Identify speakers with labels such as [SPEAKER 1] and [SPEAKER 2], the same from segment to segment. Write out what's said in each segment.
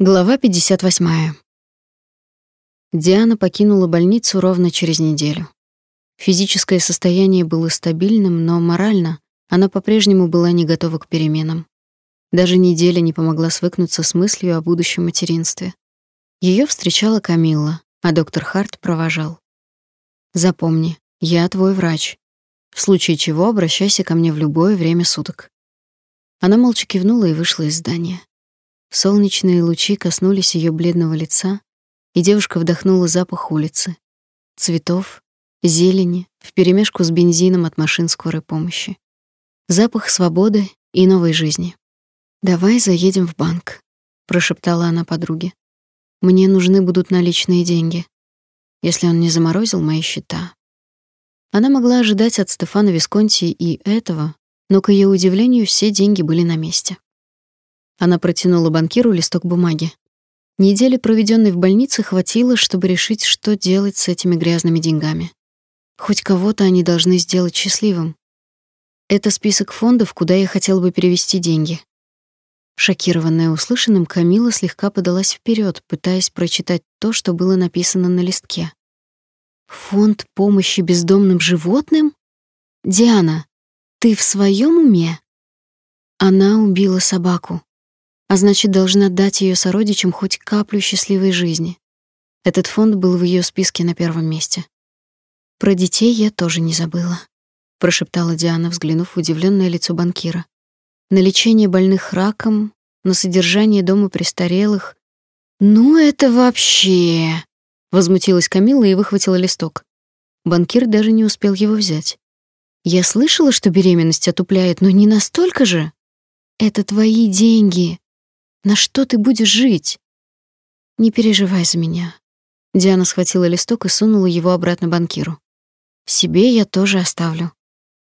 [SPEAKER 1] Глава 58. Диана покинула больницу ровно через неделю. Физическое состояние было стабильным, но морально она по-прежнему была не готова к переменам. Даже неделя не помогла свыкнуться с мыслью о будущем материнстве. Ее встречала Камилла, а доктор Харт провожал. «Запомни, я твой врач. В случае чего обращайся ко мне в любое время суток». Она молча кивнула и вышла из здания. Солнечные лучи коснулись ее бледного лица, и девушка вдохнула запах улицы, цветов, зелени, вперемешку с бензином от машин скорой помощи. Запах свободы и новой жизни. «Давай заедем в банк», — прошептала она подруге. «Мне нужны будут наличные деньги, если он не заморозил мои счета». Она могла ожидать от Стефана Висконти и этого, но, к ее удивлению, все деньги были на месте. Она протянула банкиру листок бумаги. Недели, проведенной в больнице, хватило, чтобы решить, что делать с этими грязными деньгами. Хоть кого-то они должны сделать счастливым. Это список фондов, куда я хотел бы перевести деньги. Шокированная услышанным, Камила слегка подалась вперед, пытаясь прочитать то, что было написано на листке. Фонд помощи бездомным животным? Диана, ты в своем уме? Она убила собаку а значит, должна дать ее сородичам хоть каплю счастливой жизни. Этот фонд был в ее списке на первом месте. Про детей я тоже не забыла, прошептала Диана, взглянув в удивленное лицо банкира. На лечение больных раком, на содержание дома престарелых. Ну это вообще, возмутилась Камила и выхватила листок. Банкир даже не успел его взять. Я слышала, что беременность отупляет, но не настолько же. Это твои деньги. На что ты будешь жить? Не переживай за меня. Диана схватила листок и сунула его обратно банкиру. Себе я тоже оставлю.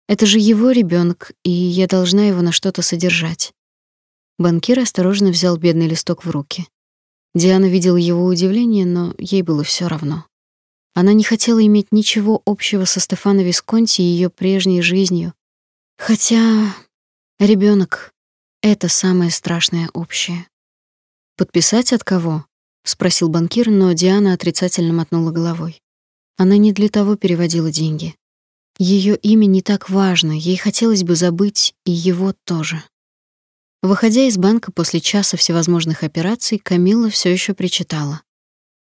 [SPEAKER 1] Это же его ребенок, и я должна его на что-то содержать. Банкир осторожно взял бедный листок в руки. Диана видела его удивление, но ей было все равно. Она не хотела иметь ничего общего со Стефано Висконти и ее прежней жизнью. Хотя ребенок это самое страшное общее. Подписать от кого? спросил банкир, но Диана отрицательно мотнула головой. Она не для того переводила деньги. Ее имя не так важно, ей хотелось бы забыть и его тоже. Выходя из банка после часа всевозможных операций, Камила все еще причитала.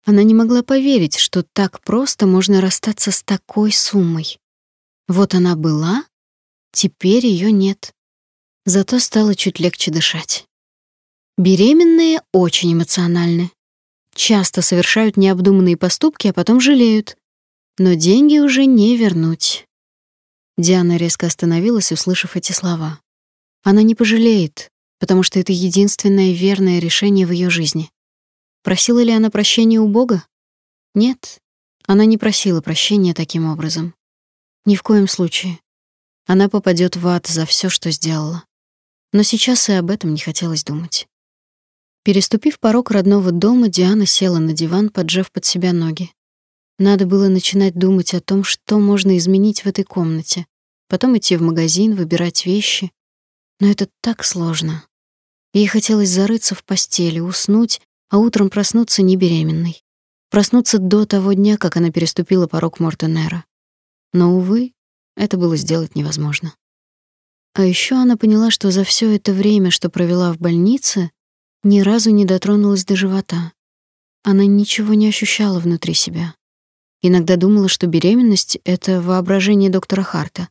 [SPEAKER 1] Она не могла поверить, что так просто можно расстаться с такой суммой. Вот она была, теперь ее нет. Зато стало чуть легче дышать. Беременные очень эмоциональны. Часто совершают необдуманные поступки, а потом жалеют. Но деньги уже не вернуть. Диана резко остановилась, услышав эти слова. Она не пожалеет, потому что это единственное верное решение в ее жизни. Просила ли она прощения у Бога? Нет, она не просила прощения таким образом. Ни в коем случае. Она попадет в ад за все, что сделала но сейчас и об этом не хотелось думать. Переступив порог родного дома, Диана села на диван, поджав под себя ноги. Надо было начинать думать о том, что можно изменить в этой комнате, потом идти в магазин, выбирать вещи. Но это так сложно. Ей хотелось зарыться в постели, уснуть, а утром проснуться не беременной. Проснуться до того дня, как она переступила порог Мортенера. Но, увы, это было сделать невозможно. А еще она поняла, что за все это время, что провела в больнице, ни разу не дотронулась до живота. Она ничего не ощущала внутри себя. Иногда думала, что беременность — это воображение доктора Харта.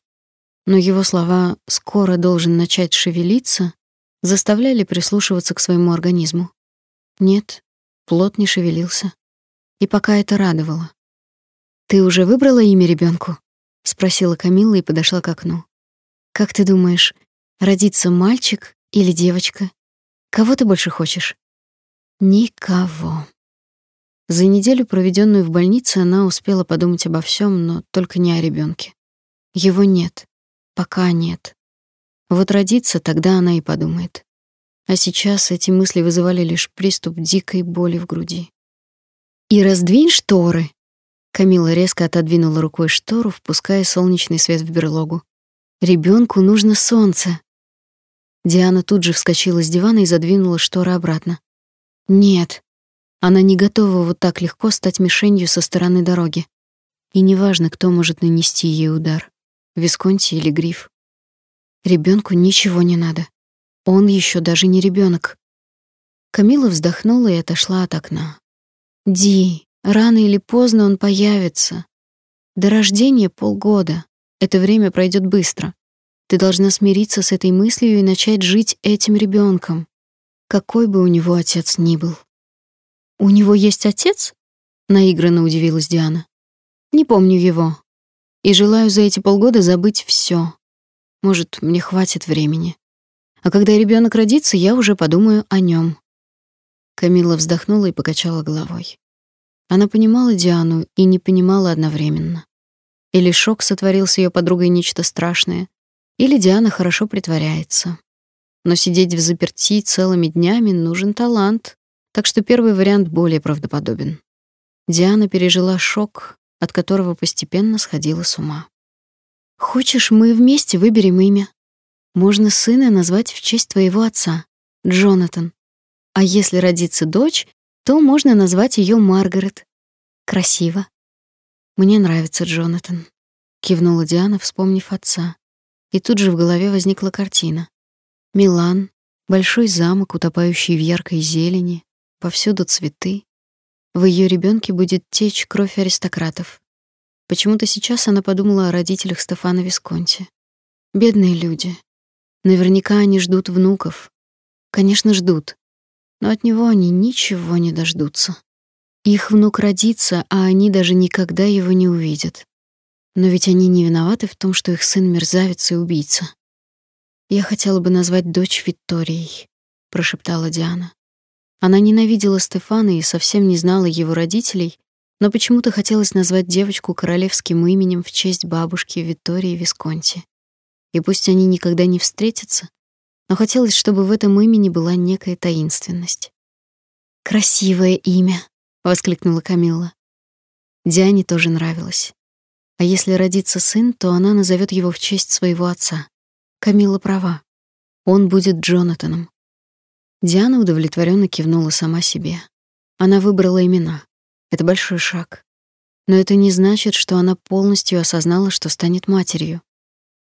[SPEAKER 1] Но его слова «скоро должен начать шевелиться» заставляли прислушиваться к своему организму. Нет, плод не шевелился. И пока это радовало. «Ты уже выбрала имя ребенку? спросила Камилла и подошла к окну. Как ты думаешь, родится мальчик или девочка? Кого ты больше хочешь? Никого. За неделю, проведенную в больнице, она успела подумать обо всем, но только не о ребенке. Его нет. Пока нет. Вот родится, тогда она и подумает. А сейчас эти мысли вызывали лишь приступ дикой боли в груди. «И раздвинь шторы!» Камила резко отодвинула рукой штору, впуская солнечный свет в берлогу. Ребенку нужно солнце. Диана тут же вскочила с дивана и задвинула шторы обратно. Нет. Она не готова вот так легко стать мишенью со стороны дороги. И неважно, кто может нанести ей удар — Висконти или Гриф. Ребенку ничего не надо. Он еще даже не ребенок. Камила вздохнула и отошла от окна. «Ди, рано или поздно он появится. До рождения полгода. Это время пройдет быстро. Ты должна смириться с этой мыслью и начать жить этим ребенком, какой бы у него отец ни был. У него есть отец? наигранно удивилась Диана. Не помню его. И желаю за эти полгода забыть все. Может, мне хватит времени. А когда ребенок родится, я уже подумаю о нем. Камила вздохнула и покачала головой. Она понимала Диану и не понимала одновременно. Или шок сотворил с её подругой нечто страшное, или Диана хорошо притворяется. Но сидеть в заперти целыми днями нужен талант, так что первый вариант более правдоподобен. Диана пережила шок, от которого постепенно сходила с ума. «Хочешь, мы вместе выберем имя? Можно сына назвать в честь твоего отца, Джонатан. А если родится дочь, то можно назвать ее Маргарет. Красиво. Мне нравится Джонатан», — кивнула Диана, вспомнив отца. И тут же в голове возникла картина. Милан, большой замок, утопающий в яркой зелени, повсюду цветы. В ее ребенке будет течь кровь аристократов. Почему-то сейчас она подумала о родителях Стефана Висконти. Бедные люди. Наверняка они ждут внуков. Конечно, ждут. Но от него они ничего не дождутся. Их внук родится, а они даже никогда его не увидят. Но ведь они не виноваты в том, что их сын мерзавец и убийца. Я хотела бы назвать дочь Викторией, прошептала Диана. Она ненавидела Стефана и совсем не знала его родителей, но почему-то хотелось назвать девочку королевским именем в честь бабушки Виктории Висконти. И пусть они никогда не встретятся, но хотелось, чтобы в этом имени была некая таинственность. «Красивое имя!» — воскликнула Камилла. Диане тоже нравилось. А если родится сын, то она назовет его в честь своего отца. Камила права. Он будет Джонатаном. Диана удовлетворенно кивнула сама себе. Она выбрала имена. Это большой шаг. Но это не значит, что она полностью осознала, что станет матерью.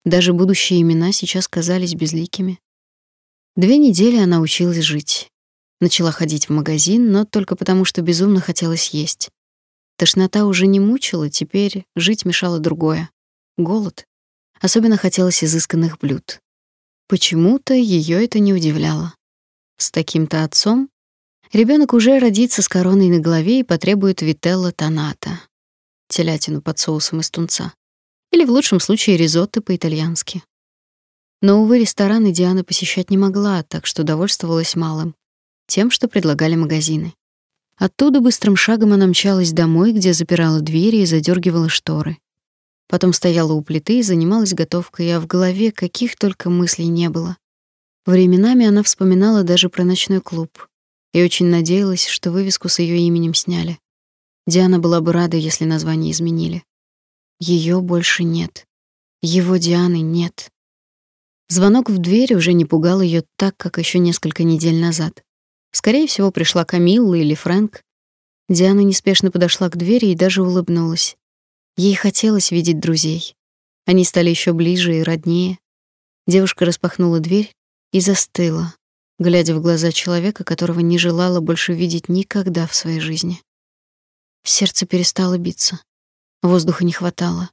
[SPEAKER 1] Даже будущие имена сейчас казались безликими. Две недели она училась жить. Начала ходить в магазин, но только потому, что безумно хотелось есть. Тошнота уже не мучила, теперь жить мешало другое — голод. Особенно хотелось изысканных блюд. Почему-то ее это не удивляло. С таким-то отцом ребенок уже родится с короной на голове и потребует вителла тоната, телятину под соусом из тунца, или в лучшем случае ризотто по-итальянски. Но, увы, рестораны Диана посещать не могла, так что довольствовалась малым, тем, что предлагали магазины. Оттуда быстрым шагом она мчалась домой, где запирала двери и задергивала шторы. Потом стояла у плиты и занималась готовкой, а в голове каких только мыслей не было. Временами она вспоминала даже про ночной клуб и очень надеялась, что вывеску с ее именем сняли. Диана была бы рада, если название изменили. Ее больше нет. Его Дианы нет. Звонок в дверь уже не пугал ее так, как еще несколько недель назад. Скорее всего, пришла Камилла или Фрэнк. Диана неспешно подошла к двери и даже улыбнулась. Ей хотелось видеть друзей. Они стали еще ближе и роднее. Девушка распахнула дверь и застыла, глядя в глаза человека, которого не желала больше видеть никогда в своей жизни. Сердце перестало биться. Воздуха не хватало.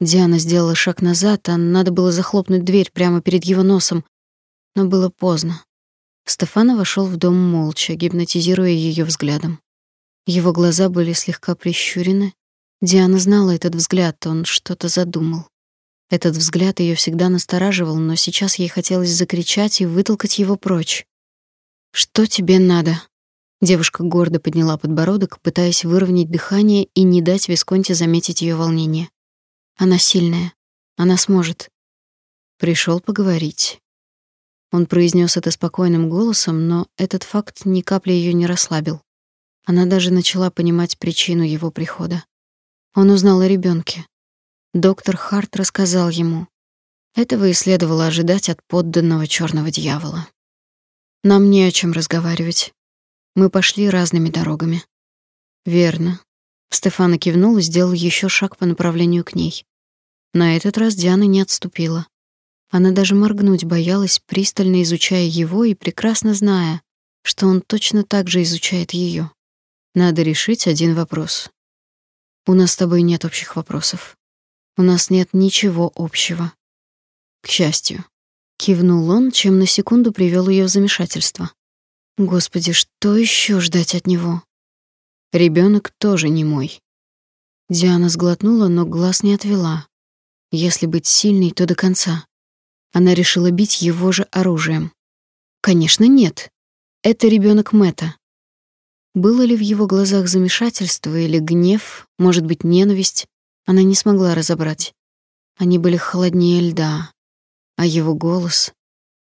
[SPEAKER 1] Диана сделала шаг назад, а надо было захлопнуть дверь прямо перед его носом, но было поздно. Стефана вошел в дом молча, гипнотизируя ее взглядом. Его глаза были слегка прищурены. Диана знала этот взгляд, он что-то задумал. Этот взгляд ее всегда настораживал, но сейчас ей хотелось закричать и вытолкать его прочь. «Что тебе надо?» Девушка гордо подняла подбородок, пытаясь выровнять дыхание и не дать Висконте заметить ее волнение. Она сильная. Она сможет. Пришел поговорить. Он произнес это спокойным голосом, но этот факт ни капли ее не расслабил. Она даже начала понимать причину его прихода. Он узнал о ребенке. Доктор Харт рассказал ему. Этого и следовало ожидать от подданного черного дьявола. Нам не о чем разговаривать. Мы пошли разными дорогами. Верно. Стефана кивнул и сделал еще шаг по направлению к ней. На этот раз Диана не отступила. Она даже моргнуть боялась, пристально изучая его и прекрасно зная, что он точно так же изучает ее. Надо решить один вопрос. У нас с тобой нет общих вопросов. У нас нет ничего общего. К счастью, кивнул он, чем на секунду привел ее в замешательство. Господи, что еще ждать от него? Ребенок тоже не мой. Диана сглотнула, но глаз не отвела. Если быть сильной, то до конца. Она решила бить его же оружием. Конечно, нет. Это ребенок Мэта. Было ли в его глазах замешательство или гнев, может быть, ненависть, она не смогла разобрать. Они были холоднее льда, а его голос,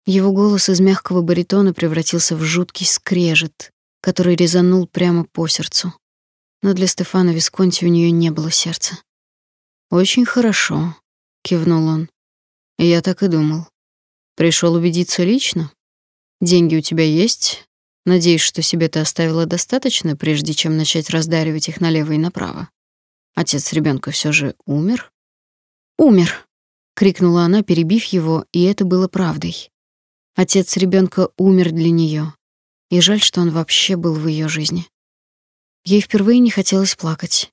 [SPEAKER 1] его голос из мягкого баритона превратился в жуткий скрежет, который резанул прямо по сердцу. Но для Стефана Висконти у нее не было сердца. Очень хорошо, кивнул он. Я так и думал. Пришел убедиться лично. Деньги у тебя есть? Надеюсь, что себе ты оставила достаточно, прежде чем начать раздаривать их налево и направо. Отец ребенка все же умер? Умер, крикнула она, перебив его, и это было правдой. Отец ребенка умер для нее, и жаль, что он вообще был в ее жизни. Ей впервые не хотелось плакать.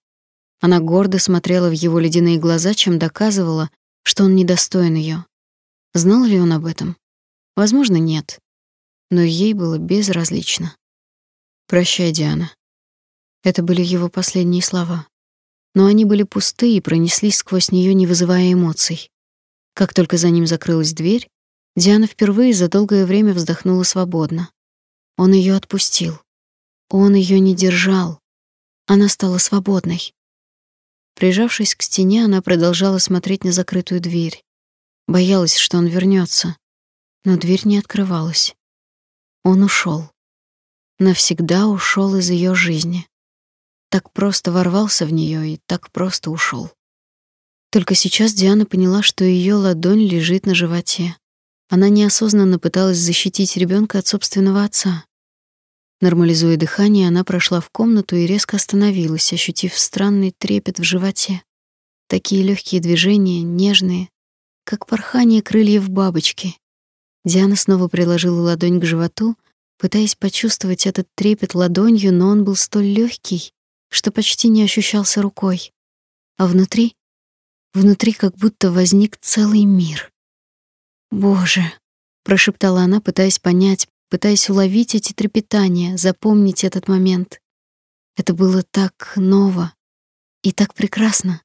[SPEAKER 1] Она гордо смотрела в его ледяные глаза, чем доказывала, что он недостоин ее. Знал ли он об этом? Возможно, нет. Но ей было безразлично. «Прощай, Диана». Это были его последние слова. Но они были пусты и пронеслись сквозь нее, не вызывая эмоций. Как только за ним закрылась дверь, Диана впервые за долгое время вздохнула свободно. Он ее отпустил. Он ее не держал. Она стала свободной. Прижавшись к стене, она продолжала смотреть на закрытую дверь. Боялась, что он вернется, но дверь не открывалась. Он ушел. Навсегда ушел из ее жизни. Так просто ворвался в нее и так просто ушел. Только сейчас Диана поняла, что ее ладонь лежит на животе. Она неосознанно пыталась защитить ребенка от собственного отца. Нормализуя дыхание, она прошла в комнату и резко остановилась, ощутив странный трепет в животе. Такие легкие движения, нежные, как порхание крыльев бабочки. Диана снова приложила ладонь к животу, пытаясь почувствовать этот трепет ладонью, но он был столь легкий, что почти не ощущался рукой. А внутри, внутри как будто возник целый мир. «Боже!» — прошептала она, пытаясь понять, пытаясь уловить эти трепетания, запомнить этот момент. Это было так ново и так прекрасно.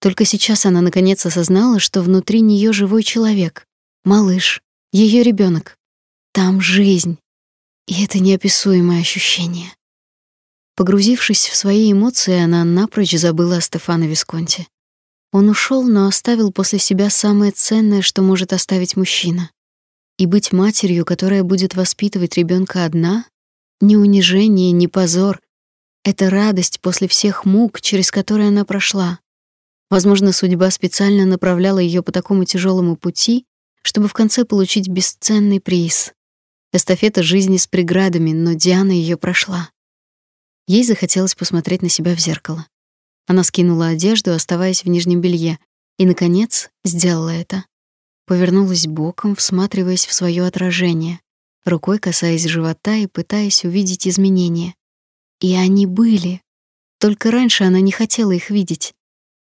[SPEAKER 1] Только сейчас она наконец осознала, что внутри нее живой человек, малыш, ее ребенок. Там жизнь. И это неописуемое ощущение. Погрузившись в свои эмоции, она напрочь забыла о Стефано Висконти. Он ушел, но оставил после себя самое ценное, что может оставить мужчина. И быть матерью, которая будет воспитывать ребенка одна, ни унижение, ни позор это радость после всех мук, через которые она прошла. Возможно, судьба специально направляла ее по такому тяжелому пути, чтобы в конце получить бесценный приз. Эстафета жизни с преградами, но Диана ее прошла. Ей захотелось посмотреть на себя в зеркало. Она скинула одежду, оставаясь в нижнем белье, и наконец сделала это. Повернулась боком, всматриваясь в свое отражение, рукой касаясь живота и пытаясь увидеть изменения. И они были. Только раньше она не хотела их видеть.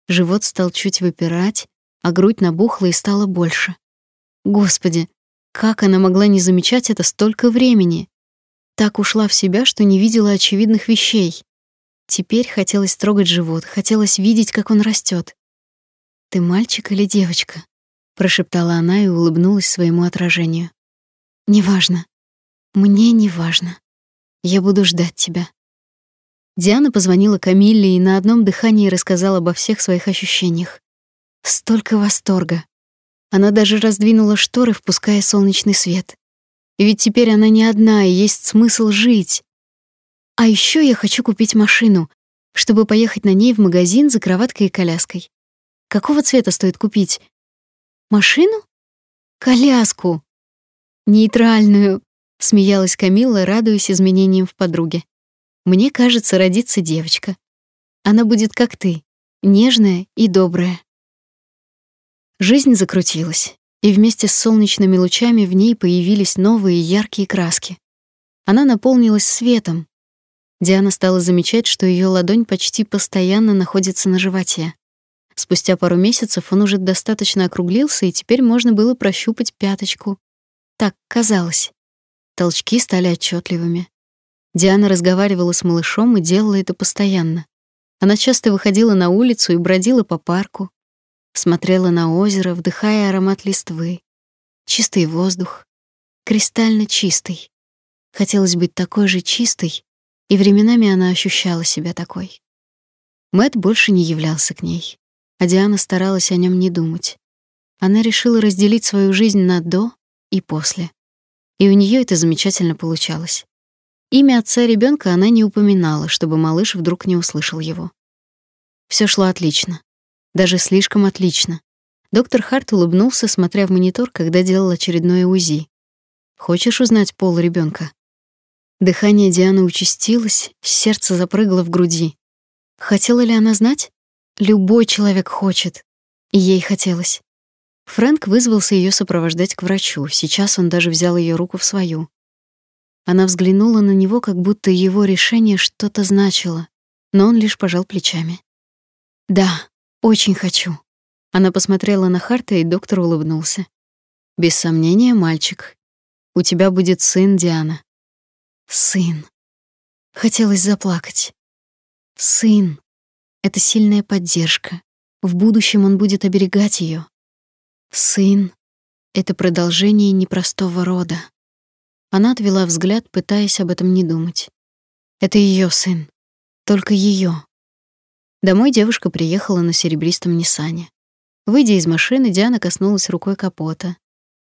[SPEAKER 1] Живот стал чуть выпирать, а грудь набухла и стала больше. Господи, как она могла не замечать это столько времени? Так ушла в себя, что не видела очевидных вещей. Теперь хотелось трогать живот, хотелось видеть, как он растет. «Ты мальчик или девочка?» — прошептала она и улыбнулась своему отражению. «Неважно. Мне не важно. Я буду ждать тебя». Диана позвонила Камилле и на одном дыхании рассказала обо всех своих ощущениях. Столько восторга. Она даже раздвинула шторы, впуская солнечный свет. И ведь теперь она не одна, и есть смысл жить. А еще я хочу купить машину, чтобы поехать на ней в магазин за кроваткой и коляской. Какого цвета стоит купить? Машину? Коляску. Нейтральную. смеялась Камилла, радуясь изменениям в подруге. Мне кажется, родится девочка. Она будет как ты, нежная и добрая. Жизнь закрутилась, и вместе с солнечными лучами в ней появились новые яркие краски. Она наполнилась светом. Диана стала замечать, что ее ладонь почти постоянно находится на животе. Спустя пару месяцев он уже достаточно округлился, и теперь можно было прощупать пяточку. Так казалось. Толчки стали отчетливыми. Диана разговаривала с малышом и делала это постоянно. Она часто выходила на улицу и бродила по парку, смотрела на озеро, вдыхая аромат листвы. Чистый воздух, кристально чистый. Хотелось быть такой же чистой, и временами она ощущала себя такой. Мэт больше не являлся к ней, а Диана старалась о нем не думать. Она решила разделить свою жизнь на до и после. И у нее это замечательно получалось. Имя отца ребенка она не упоминала, чтобы малыш вдруг не услышал его. Все шло отлично. Даже слишком отлично. Доктор Харт улыбнулся, смотря в монитор, когда делал очередное УЗИ. Хочешь узнать пол ребенка? Дыхание Дианы участилось, сердце запрыгало в груди. Хотела ли она знать? Любой человек хочет. И ей хотелось. Фрэнк вызвался ее сопровождать к врачу. Сейчас он даже взял ее руку в свою. Она взглянула на него, как будто его решение что-то значило, но он лишь пожал плечами. «Да, очень хочу». Она посмотрела на Харта, и доктор улыбнулся. «Без сомнения, мальчик. У тебя будет сын, Диана». «Сын». Хотелось заплакать. «Сын» — это сильная поддержка. В будущем он будет оберегать ее. Сын — это продолжение непростого рода. Она отвела взгляд, пытаясь об этом не думать. Это ее сын. Только ее. Домой девушка приехала на серебристом Ниссане. Выйдя из машины, Диана коснулась рукой капота.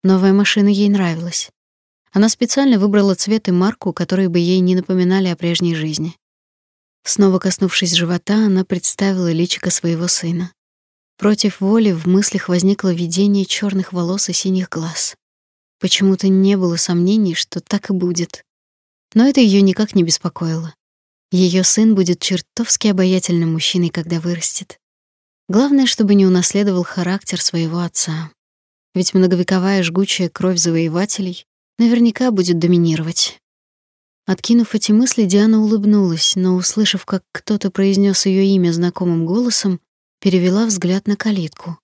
[SPEAKER 1] Новая машина ей нравилась. Она специально выбрала цвет и марку, которые бы ей не напоминали о прежней жизни. Снова коснувшись живота, она представила личико своего сына. Против воли в мыслях возникло видение черных волос и синих глаз. Почему-то не было сомнений, что так и будет. Но это ее никак не беспокоило. Ее сын будет чертовски обаятельным мужчиной, когда вырастет. Главное, чтобы не унаследовал характер своего отца. Ведь многовековая жгучая кровь завоевателей наверняка будет доминировать. Откинув эти мысли, Диана улыбнулась, но, услышав, как кто-то произнес ее имя знакомым голосом, перевела взгляд на калитку.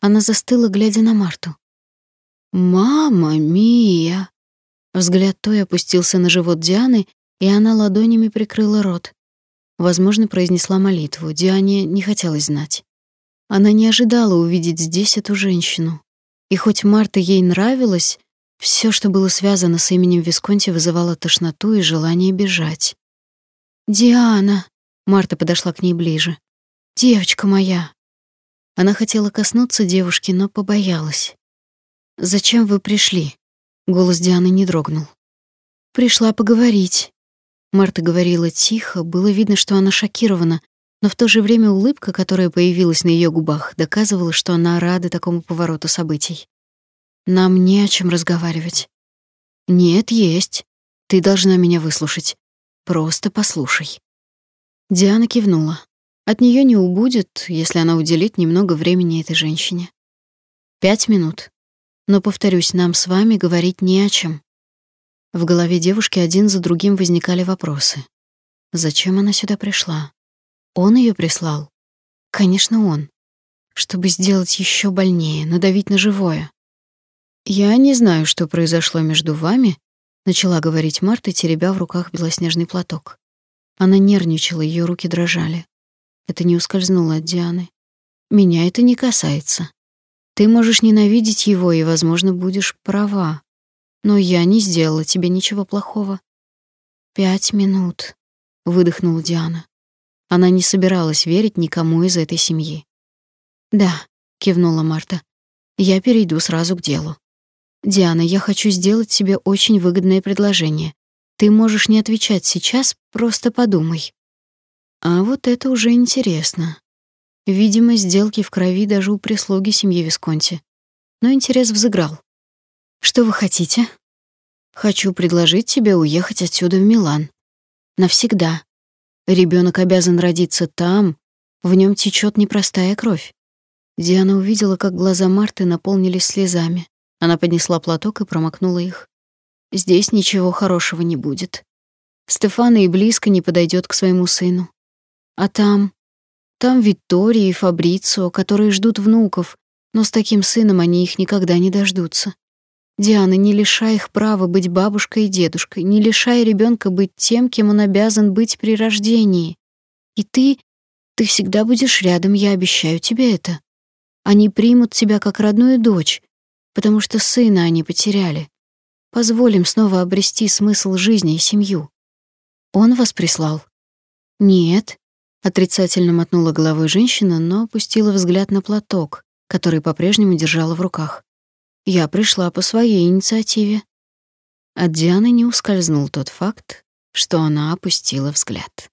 [SPEAKER 1] Она застыла, глядя на Марту. «Мама мия!» Взгляд той опустился на живот Дианы, и она ладонями прикрыла рот. Возможно, произнесла молитву. Диане не хотелось знать. Она не ожидала увидеть здесь эту женщину. И хоть Марта ей нравилась, все, что было связано с именем Висконти, вызывало тошноту и желание бежать. «Диана!» — Марта подошла к ней ближе. Девочка моя. Она хотела коснуться девушки, но побоялась. Зачем вы пришли? Голос Дианы не дрогнул. Пришла поговорить. Марта говорила тихо, было видно, что она шокирована, но в то же время улыбка, которая появилась на ее губах, доказывала, что она рада такому повороту событий. Нам не о чем разговаривать. Нет, есть. Ты должна меня выслушать. Просто послушай. Диана кивнула. От нее не убудет, если она уделит немного времени этой женщине. Пять минут. Но, повторюсь, нам с вами говорить не о чем. В голове девушки один за другим возникали вопросы. Зачем она сюда пришла? Он ее прислал? Конечно, он. Чтобы сделать еще больнее, надавить на живое. «Я не знаю, что произошло между вами», — начала говорить Марта, теребя в руках белоснежный платок. Она нервничала, ее руки дрожали. Это не ускользнуло от Дианы. Меня это не касается. Ты можешь ненавидеть его и, возможно, будешь права. Но я не сделала тебе ничего плохого. Пять минут, выдохнула Диана. Она не собиралась верить никому из этой семьи. Да, кивнула Марта. Я перейду сразу к делу. Диана, я хочу сделать тебе очень выгодное предложение. Ты можешь не отвечать сейчас, просто подумай. А вот это уже интересно. Видимо, сделки в крови даже у прислуги семьи Висконти. Но интерес взыграл. Что вы хотите? Хочу предложить тебе уехать отсюда в Милан. Навсегда. Ребенок обязан родиться там, в нем течет непростая кровь. Диана увидела, как глаза Марты наполнились слезами. Она поднесла платок и промокнула их. Здесь ничего хорошего не будет. Стефана и близко не подойдет к своему сыну. А там... Там Виктория и Фабрицио, которые ждут внуков, но с таким сыном они их никогда не дождутся. Диана, не лишай их права быть бабушкой и дедушкой, не лишай ребенка быть тем, кем он обязан быть при рождении. И ты, ты всегда будешь рядом, я обещаю тебе это. Они примут тебя как родную дочь, потому что сына они потеряли. Позволим снова обрести смысл жизни и семью. Он вас прислал? Нет, отрицательно мотнула головой женщина, но опустила взгляд на платок, который по-прежнему держала в руках. Я пришла по своей инициативе. От Дианы не ускользнул тот факт, что она опустила взгляд.